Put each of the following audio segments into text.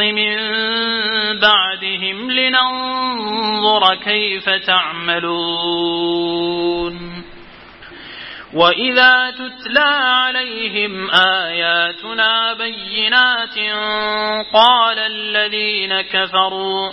من بعدهم لننظر كيف تعملون. وإذا تتلى عليهم آياتنا بينات قال الذين كفروا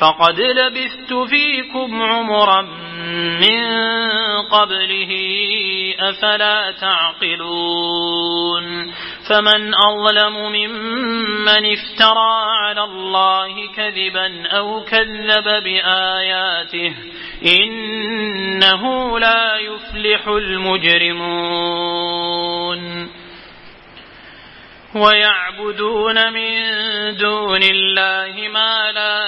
فقد لبثت فيكم عمرا من قبله أفلا تعقلون فمن أظلم ممن افترى على الله كذبا أو كذب بآياته إنه لا يفلح المجرمون ويعبدون من دون الله ما لا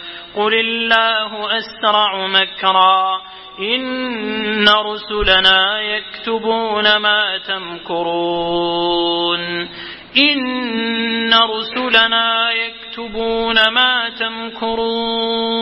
قل الله أسرع مكرا إن رسلنا يكتبون ما تمكرون إن رسلنا يكتبون ما تمكرون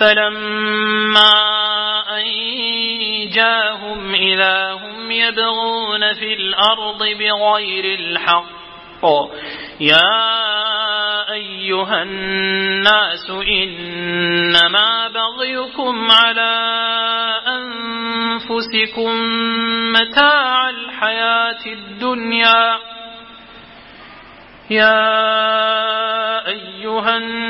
فلما أنجاهم إذا هم يبغون في الأرض بغير الحق يا أيها الناس إنما بغيكم على أنفسكم متاع الحياة الدنيا. يا أيها الناس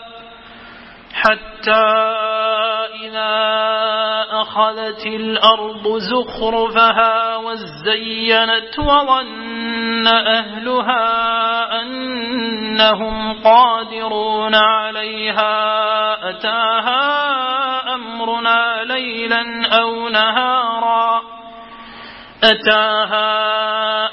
حتى إذا أخذت الأرض زخرفها وزينت وظن أهلها أنهم قادرون عليها أتاها أمرنا ليلا أو نهارا أتاها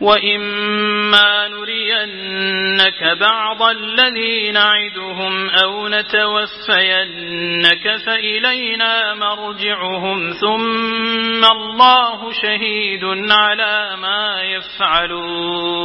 وإما نرينك بعض الذي نعدهم أو نتوفينك فإلينا مرجعهم ثم الله شهيد على ما يفعلون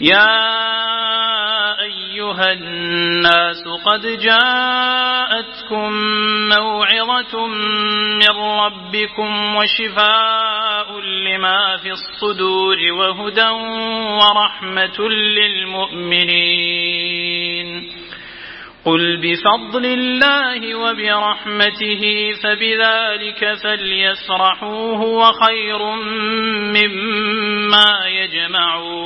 يا أيها الناس قد جاءتكم موعظة من ربكم وشفاء لما في الصدور وهدى ورحمة للمؤمنين. قل بفضل الله وبرحمته فبذلك فليفرحوا هو خير مما يجمعون.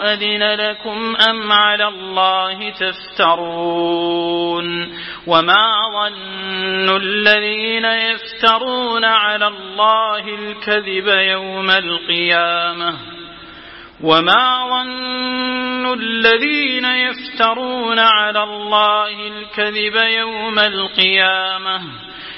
أذن لكم أم على الله تفترون وما ظن الذين يفترون على الله الكذب يوم القيامة وما ظن الذين يفترون على الله الكذب يوم القيامة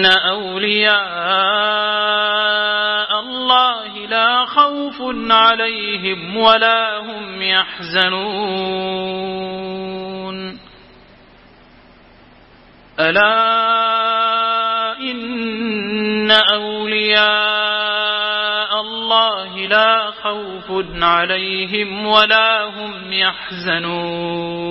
إن أولياء الله لا خوف عليهم ولا هم يحزنون. ألا إن أولياء الله لا خوف عليهم ولا هم يحزنون.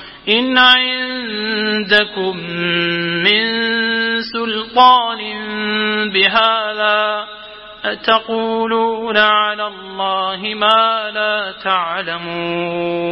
إن عندكم من سلطان بهذا أتقولون على الله ما لا تعلمون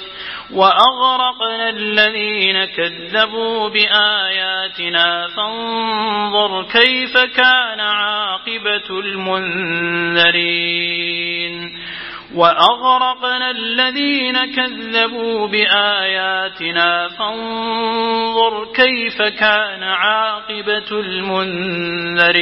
وأغرقنا الذين كذبوا بآياتنا فانظر كيف كان عاقبة المنذرين. وأغرقنا الذين كذبوا بآياتنا فانظر كيف كان عاقبة المنذرين.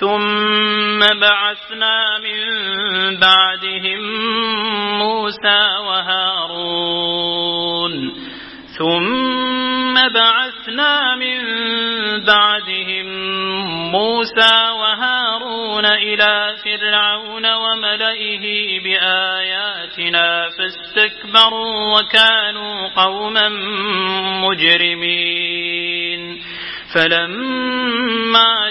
ثم بعثنا من بعدهم موسى وهارون. ثم بعثنا من بعدهم موسى وهارون إلى فرعون وملئه بآياتنا فاستكبروا وكانوا قوما مجرمين. فلما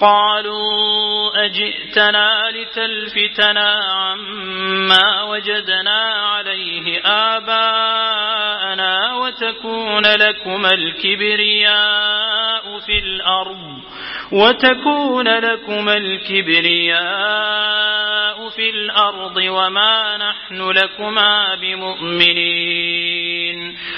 قالوا أجئتنا لتلفتنا عما وجدنا عليه آباءنا وتكون لكما الكبرياء في الأرض وتكون لكما الكبرياء في الأرض وما نحن لكما بمؤمنين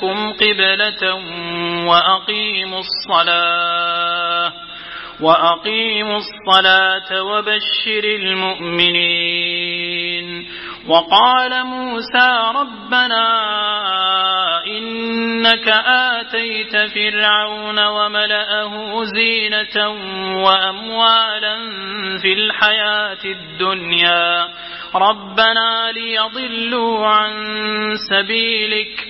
بيوتكم قبلة وأقيموا الصلاة وأقيموا الصلاة وبشر المؤمنين وقال موسى ربنا إنك آتيت فرعون وملأه زينة وأموالا في الحياة الدنيا ربنا ليضلوا عن سبيلك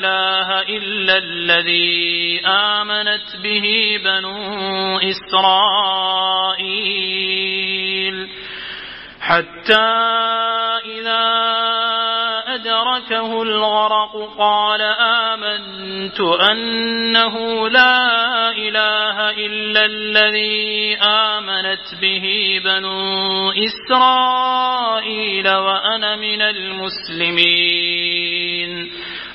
إله إلا الذي آمنت به بنو إسرائيل. حتى إذا أدركه الغرق قال آمنت أنه لا إله إلا الذي آمنت به بنو إسرائيل وأنا من المسلمين.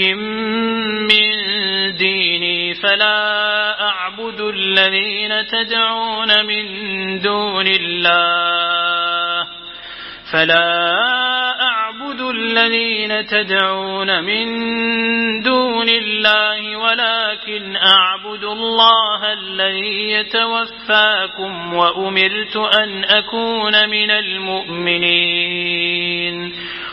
من ديني فلا أعبد الذين تدعون من دون الله فلا أعبد الذين تدعون من دون الله ولكن أعبد الله الذي يتوفاكم وأمرت أن أكون من المؤمنين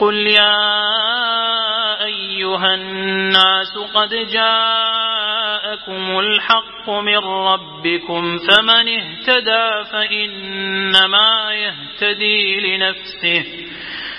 قل يا أيها الناس قد جاءكم الحق من ربكم فمن اهتدى فإنما يهتدي لنفسه